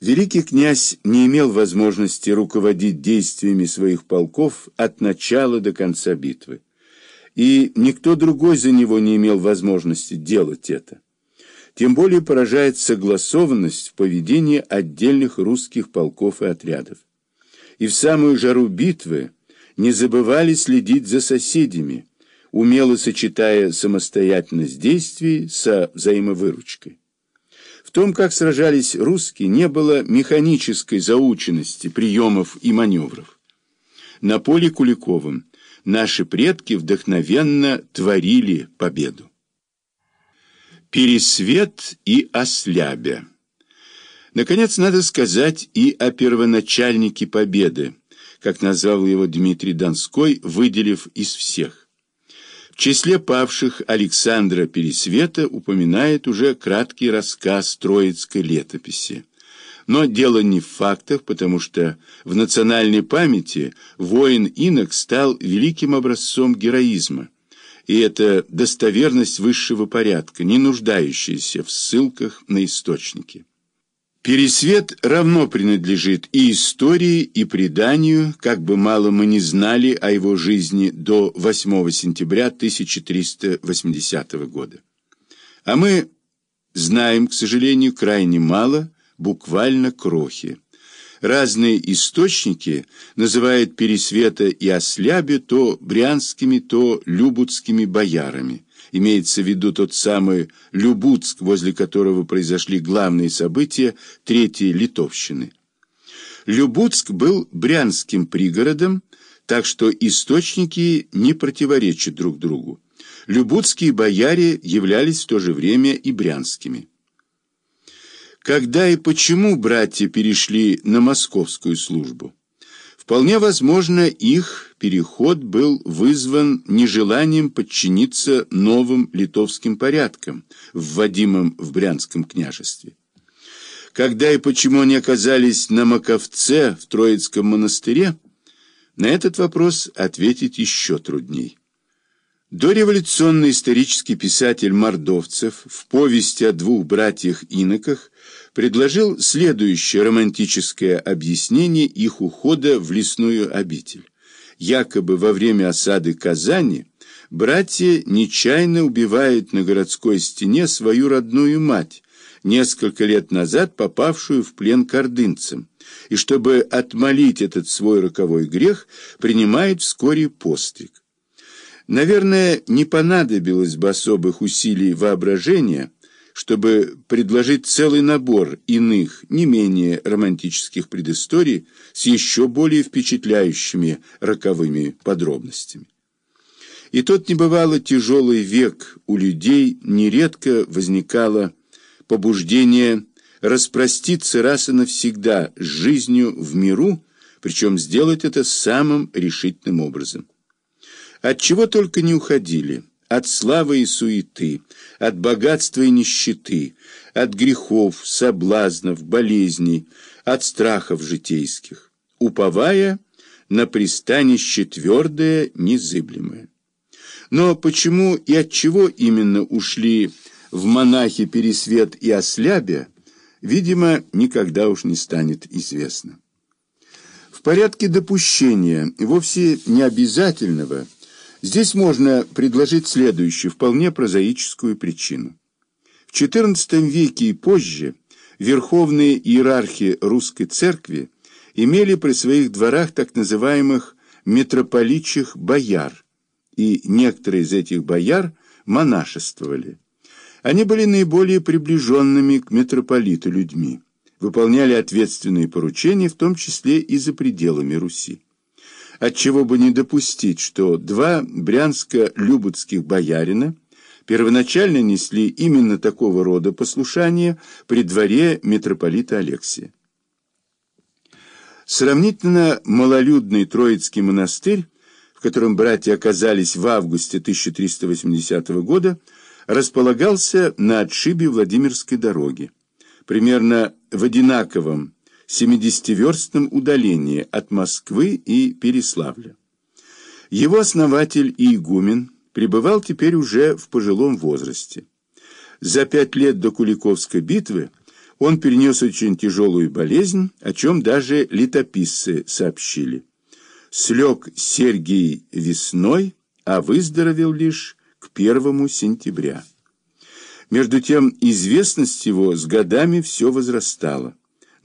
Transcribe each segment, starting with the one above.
Великий князь не имел возможности руководить действиями своих полков от начала до конца битвы, и никто другой за него не имел возможности делать это. Тем более поражает согласованность в поведении отдельных русских полков и отрядов. И в самую жару битвы не забывали следить за соседями, умело сочетая самостоятельность действий со взаимовыручкой. В том, как сражались русские, не было механической заученности приемов и маневров. На поле Куликовым наши предки вдохновенно творили победу. Пересвет и ослябя. Наконец, надо сказать и о первоначальнике победы, как назвал его Дмитрий Донской, выделив из всех. В числе павших Александра Пересвета упоминает уже краткий рассказ Троицкой летописи. Но дело не в фактах, потому что в национальной памяти воин-инок стал великим образцом героизма. И это достоверность высшего порядка, не нуждающаяся в ссылках на источники. Пересвет равно принадлежит и истории, и преданию, как бы мало мы не знали о его жизни до 8 сентября 1380 года. А мы знаем, к сожалению, крайне мало, буквально крохи. Разные источники называют Пересвета и Ослябе то брянскими, то любутскими боярами имеется в виду тот самый Любуцк, возле которого произошли главные события Третьей Литовщины. Любуцк был брянским пригородом, так что источники не противоречат друг другу. Любутские бояре являлись в то же время и брянскими. Когда и почему братья перешли на московскую службу? Вполне возможно, их переход был вызван нежеланием подчиниться новым литовским порядкам, вводимым в Брянском княжестве. Когда и почему они оказались на Маковце в Троицком монастыре, на этот вопрос ответить еще трудней. Дореволюционный исторический писатель Мордовцев в повести о двух братьях-иноках предложил следующее романтическое объяснение их ухода в лесную обитель. Якобы во время осады Казани братья нечаянно убивают на городской стене свою родную мать, несколько лет назад попавшую в плен кардынцам, и чтобы отмолить этот свой роковой грех, принимает вскоре постриг. Наверное, не понадобилось бы особых усилий воображения, чтобы предложить целый набор иных, не менее романтических предысторий с еще более впечатляющими роковыми подробностями. И тот небывало тяжелый век у людей нередко возникало побуждение распроститься раз и навсегда с жизнью в миру, причем сделать это самым решительным образом. От чего только не уходили, от славы и суеты, от богатства и нищеты, от грехов, соблазнов, болезней, от страхов житейских, уповая на пристанище твердое, незыблемое. Но почему и от чего именно ушли в монахи Пересвет и Ослябя, видимо, никогда уж не станет известно. В порядке допущения, вовсе не обязательного, Здесь можно предложить следующую, вполне прозаическую причину. В XIV веке и позже верховные иерархи русской церкви имели при своих дворах так называемых митрополичих бояр, и некоторые из этих бояр монашествовали. Они были наиболее приближенными к митрополиту людьми, выполняли ответственные поручения, в том числе и за пределами Руси отчего бы не допустить, что два брянско-любутских боярина первоначально несли именно такого рода послушание при дворе митрополита Алексия. Сравнительно малолюдный Троицкий монастырь, в котором братья оказались в августе 1380 года, располагался на отшибе Владимирской дороги, примерно в одинаковом 70-верстном удалении от Москвы и Переславля. Его основатель и игумен пребывал теперь уже в пожилом возрасте. За пять лет до Куликовской битвы Он перенес очень тяжелую болезнь, о чем даже летописцы сообщили. Слег Сергий весной, а выздоровел лишь к первому сентября. Между тем известность его с годами все возрастала.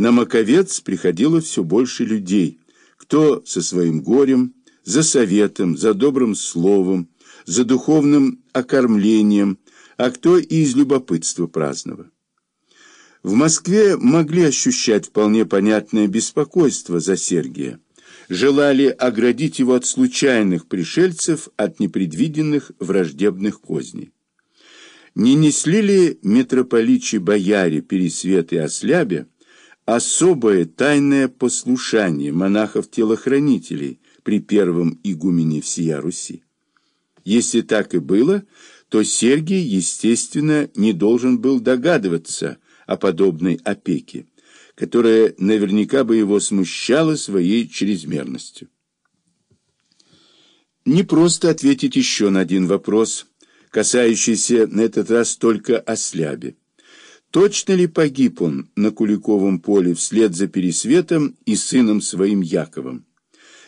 На Маковец приходило все больше людей, кто со своим горем, за советом, за добрым словом, за духовным окормлением, а кто и из любопытства праздного. В Москве могли ощущать вполне понятное беспокойство за Сергия, желали оградить его от случайных пришельцев, от непредвиденных враждебных козней. Не несли ли митрополичи бояре Пересвет и Ослябе особое тайное послушание монахов-телохранителей при первом игумене всея Руси? Если так и было, то Сергий, естественно, не должен был догадываться о подобной опеке, которая наверняка бы его смущала своей чрезмерностью. Не просто ответить еще на один вопрос, касающийся на этот раз только о слябе. Точно ли погиб он на Куликовом поле вслед за Пересветом и сыном своим Яковом?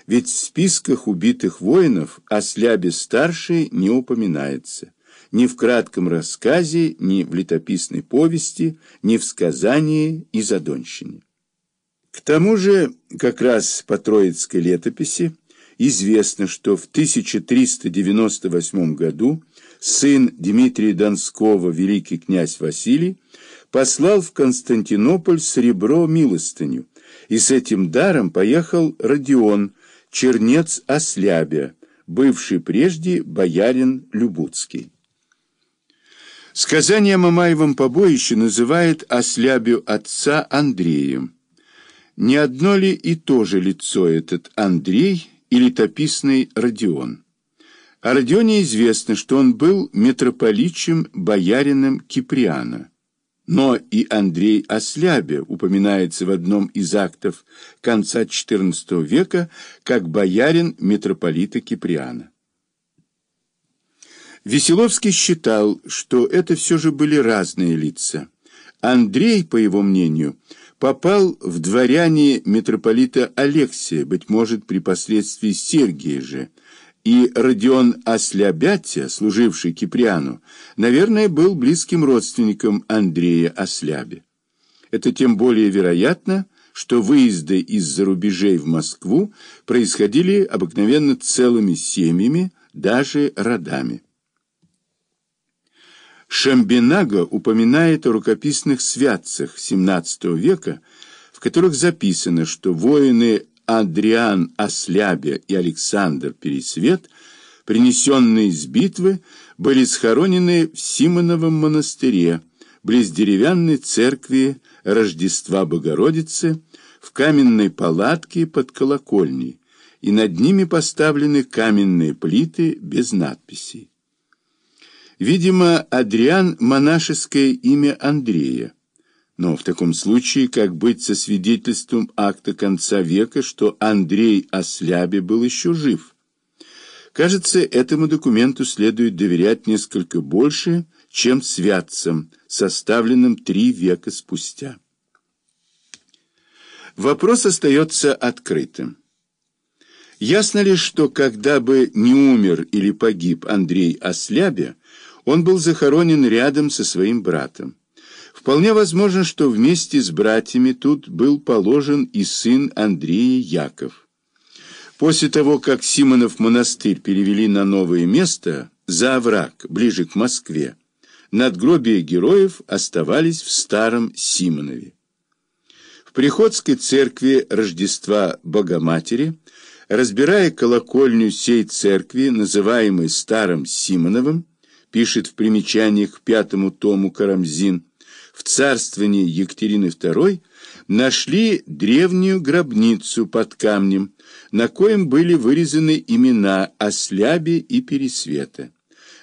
Ведь в списках убитых воинов о Слябе-старшей не упоминается. Ни в кратком рассказе, ни в летописной повести, ни в сказании и задонщине. К тому же, как раз по Троицкой летописи, известно, что в 1398 году сын Дмитрия Донского, великий князь Василий, послал в Константинополь сребро милостыню, и с этим даром поехал Родион, чернец Ослябя, бывший прежде боярин Любуцкий. Сказание о Мамаевом побоище называет Ослябю отца Андреем. Не одно ли и то же лицо этот Андрей или тописный Родион? О Родионе известно, что он был митрополичем боярином Киприана. Но и Андрей Ослябе упоминается в одном из актов конца XIV века как боярин митрополита Киприана. Веселовский считал, что это все же были разные лица. Андрей, по его мнению, попал в дворяне митрополита Алексия, быть может, при последствии Сергия же, и Родион Ослябятя, служивший Киприану, наверное, был близким родственником Андрея Ослябе. Это тем более вероятно, что выезды из-за рубежей в Москву происходили обыкновенно целыми семьями, даже родами. Шамбинага упоминает о рукописных святцах XVII века, в которых записано, что воины Адриан Ослябя и Александр Пересвет, принесенные из битвы, были схоронены в Симоновом монастыре, близ деревянной церкви Рождества Богородицы, в каменной палатке под колокольней, и над ними поставлены каменные плиты без надписей. Видимо, Адриан – монашеское имя Андрея. Но в таком случае, как быть со свидетельством акта конца века, что Андрей Ослябе был еще жив? Кажется, этому документу следует доверять несколько больше, чем святцам, составленным три века спустя. Вопрос остается открытым. Ясно ли, что когда бы не умер или погиб Андрей Ослябе, он был захоронен рядом со своим братом? Вполне возможно, что вместе с братьями тут был положен и сын Андрея Яков. После того, как Симонов монастырь перевели на новое место, за овраг, ближе к Москве, надгробия героев оставались в старом Симонове. В Приходской церкви Рождества Богоматери, разбирая колокольню сей церкви, называемой Старым Симоновым, пишет в примечаниях к пятому тому Карамзин, в царствовании Екатерины II нашли древнюю гробницу под камнем, на коем были вырезаны имена Осляби и Пересвета.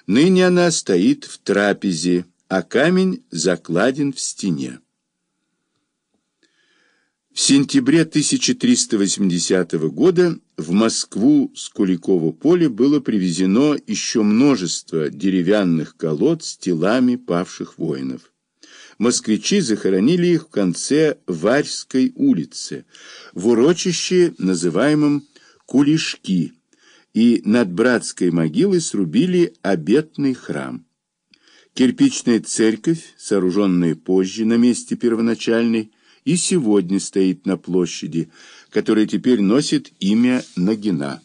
Ныне она стоит в трапезе, а камень закладен в стене. В сентябре 1380 года в Москву с Куликово поля было привезено еще множество деревянных колод с телами павших воинов. Москвичи захоронили их в конце Варьской улицы, в урочище, называемом Кулишки, и над братской могилой срубили обетный храм. Кирпичная церковь, сооруженная позже на месте первоначальной, и сегодня стоит на площади, которая теперь носит имя Нагина.